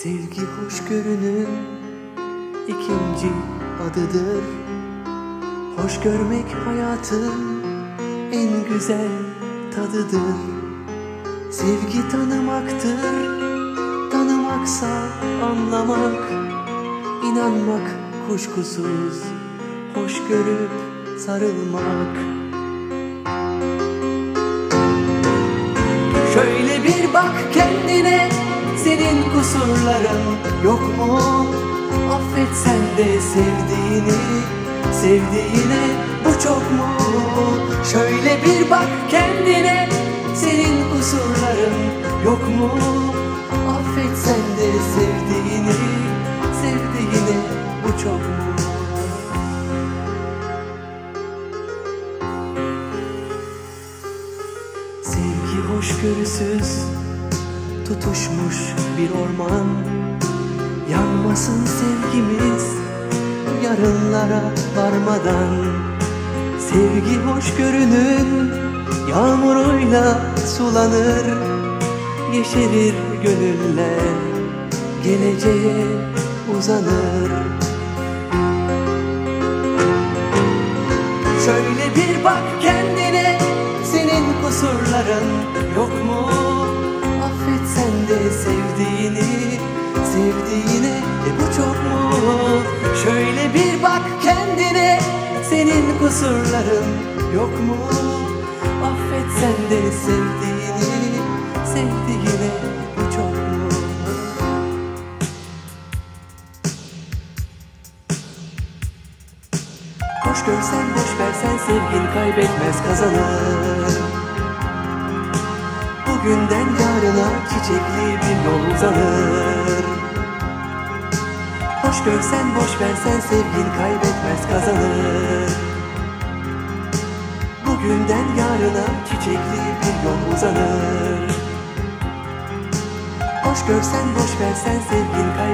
Hoşgörünün ikinci adıdır. Hoş görmek hayatın en güzel tadıdır. Sevgi tanımaktır Tanımaksa anlamak inanmak kuşkusuz Hoş görüp sarılmak. Şöyle bir bak kendine kusurların yok mu? Affet sen de sevdiğini Sevdiğine bu çok mu? Şöyle bir bak kendine Senin kusurların yok mu? Affet sen de sevdiğini Sevdiğine bu çok mu? Sevgi hoşgörüsüz tutuşmuş bir orman. Yanmasın sevgimiz yarınlara varmadan. Sevgi hoşgörünün yağmuruyla sulanır Yeşerir gönüller geleceğe uzanır. Şöyle bir bak kendine Senin kusurların yok mu? Şöyle bir bak kendine Senin kusurların yok mu? Affet sen de sevdiğini Sevdiğine bu çok mu? Hoş görsen boş versen sevgin kaybetmez kazanır Bugünden yarına çiçekli bir yol uzanır Hoş görsen boş versen sevgin kaybetmez kazanır. Bugünden yarına çiçekli bir yol uzanır. Hoş görsen boş versen sevgin kaybetmez